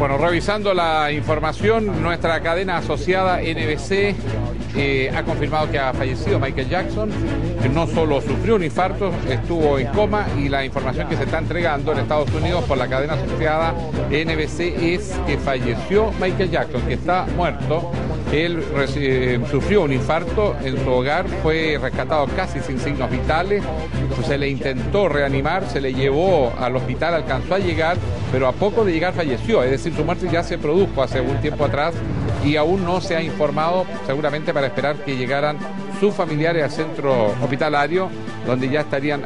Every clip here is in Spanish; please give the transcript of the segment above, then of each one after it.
Bueno, revisando la información, nuestra cadena asociada NBC eh, ha confirmado que ha fallecido Michael Jackson, no solo sufrió un infarto, estuvo en coma y la información que se está entregando en Estados Unidos por la cadena asociada NBC es que falleció Michael Jackson, que está muerto. Él eh, sufrió un infarto en su hogar, fue rescatado casi sin signos vitales, se le intentó reanimar, se le llevó al hospital, alcanzó a llegar, pero a poco de llegar falleció, es decir, su muerte ya se produjo hace un tiempo atrás y aún no se ha informado, seguramente para esperar que llegaran sus familiares al centro hospitalario, donde ya estarían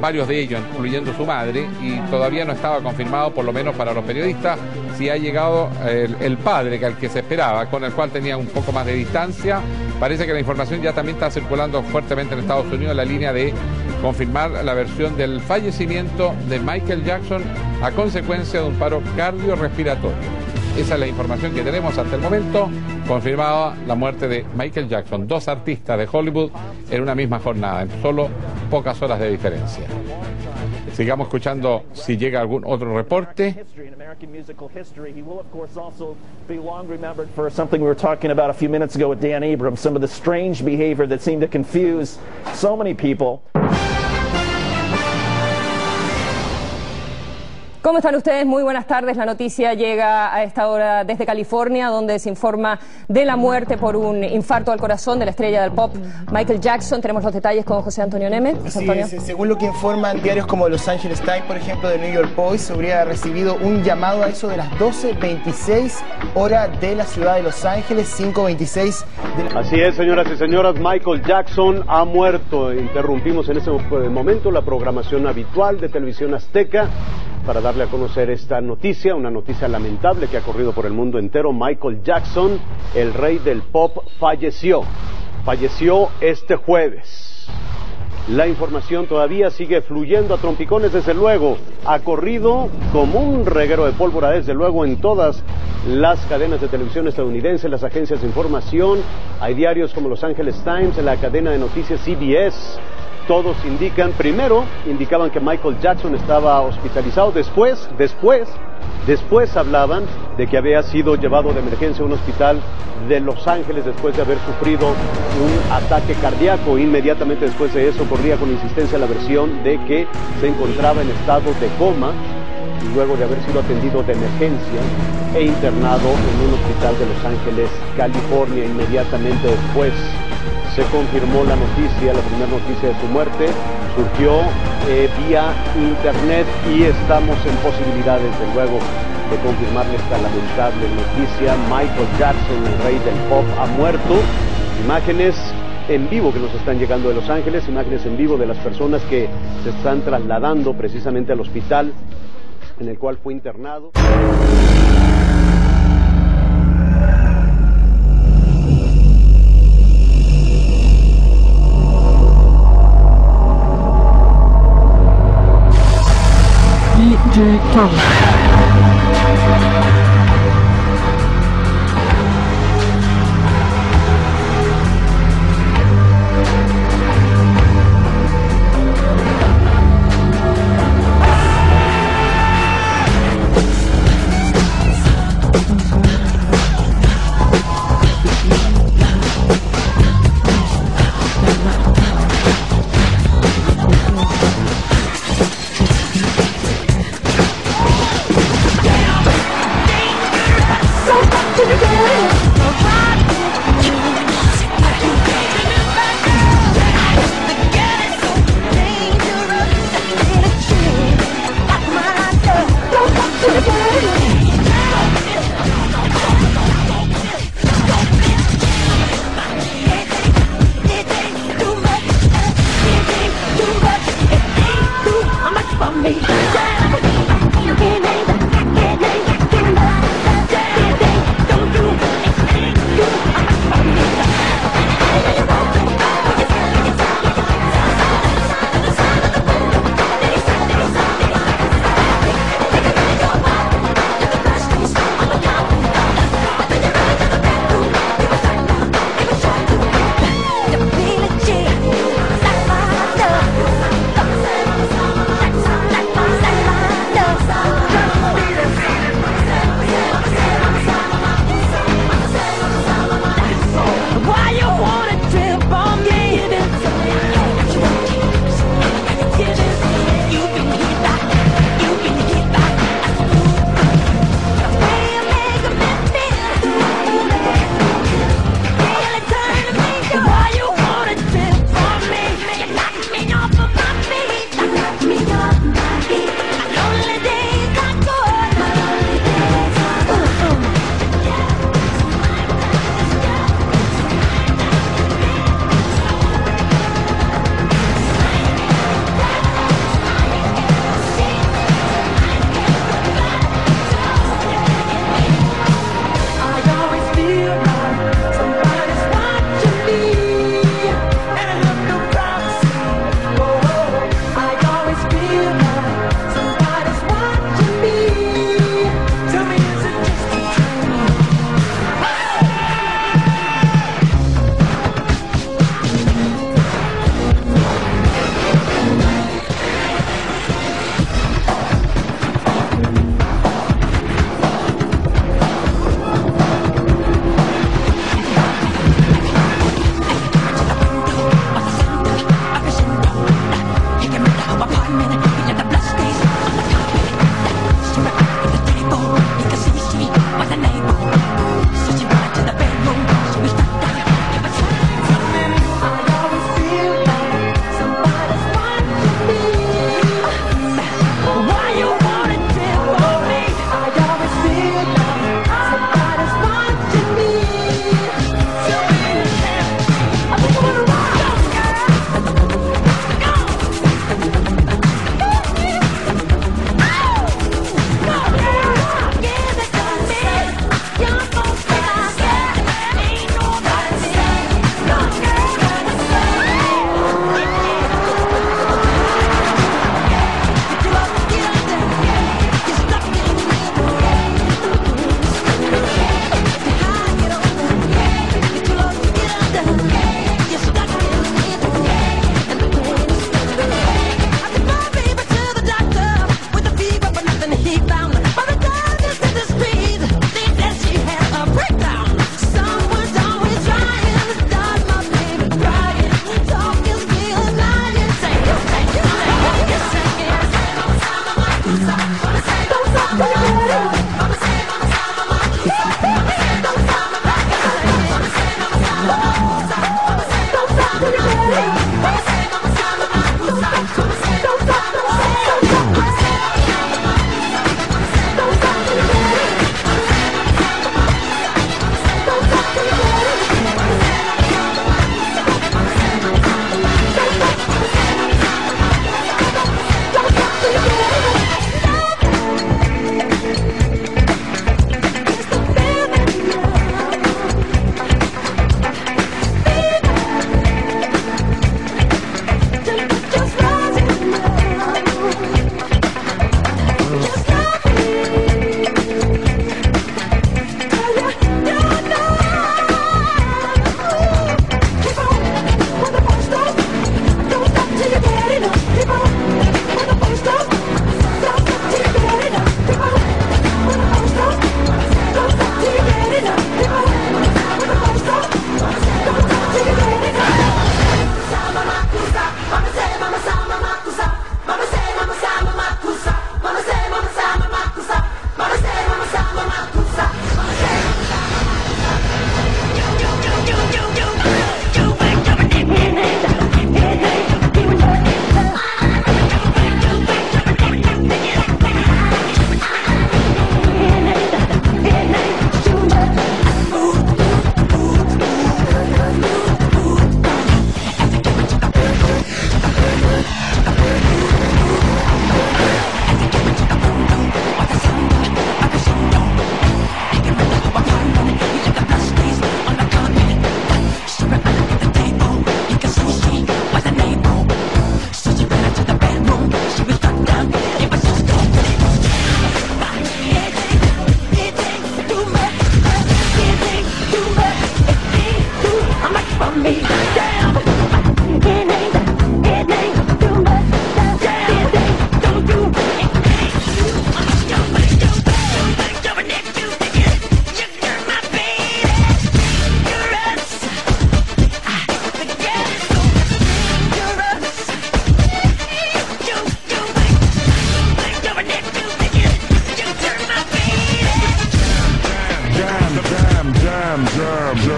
varios de ellos, incluyendo su madre, y todavía no estaba confirmado, por lo menos para los periodistas, si ha llegado el, padre, que al que se esperaba, con el cual tenía un poco más de distancia. Parece que la información ya también está circulando fuertemente en Estados Unidos en la línea de confirmar la versión del fallecimiento de Michael Jackson a consecuencia de un paro cardiorrespiratorio. Esa es la información que tenemos hasta el momento. Confirmada la muerte de Michael Jackson, dos artistas de Hollywood en una misma jornada, en solo pocas horas de diferencia. Sigamos escuchando si llega algún otro reporte. some of the strange behavior that seemed to confuse so many people. ¿Cómo están ustedes? Muy buenas tardes. La noticia llega a esta hora desde California, donde se informa de la muerte por un infarto al corazón de la estrella del pop Michael Jackson. Tenemos los detalles con José Antonio Neme. según lo que informan diarios como Los Angeles Times, por ejemplo, de New York Post, habría recibido un llamado a eso de las 12.26 hora de la ciudad de Los Ángeles, 5.26 de Así es, señoras y señoras, Michael Jackson ha muerto. Interrumpimos en ese momento la programación habitual de televisión azteca para darle a conocer esta noticia, una noticia lamentable que ha corrido por el mundo entero. Michael Jackson, el rey del pop, falleció. Falleció este jueves. La información todavía sigue fluyendo a trompicones, desde luego. Ha corrido como un reguero de pólvora, desde luego, en todas las cadenas de televisión estadounidenses, las agencias de información. Hay diarios como Los Angeles Times, la cadena de noticias CBS, todos indican, primero indicaban que Michael Jackson estaba hospitalizado, después, después, después hablaban de que había sido llevado de emergencia a un hospital de Los Ángeles después de haber sufrido un ataque cardíaco. Inmediatamente después de eso corría con insistencia la versión de que se encontraba en estado de coma luego de haber sido atendido de emergencia e internado en un hospital de Los Ángeles, California, inmediatamente después se confirmó la noticia, la primera noticia de su muerte, surgió eh, vía internet y estamos en posibilidades, desde luego, de confirmarle esta lamentable noticia. Michael Jackson, el rey del pop, ha muerto. Imágenes en vivo que nos están llegando de Los Ángeles, imágenes en vivo de las personas que se están trasladando precisamente al hospital en el cual fue internado.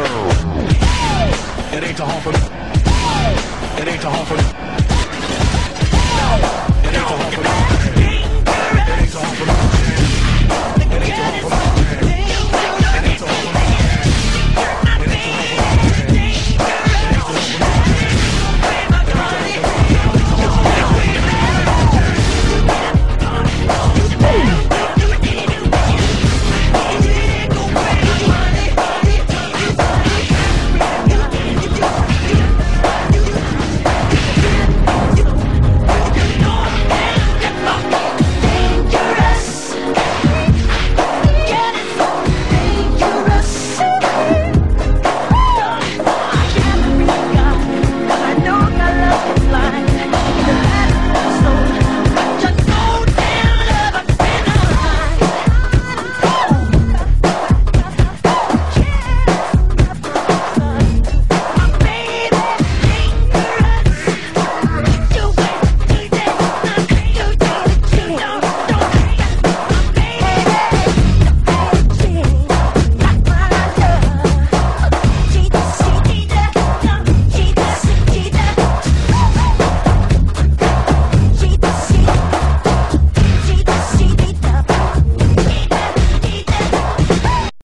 It ain't a home for me. It ain't a home for me. It ain't a home for me.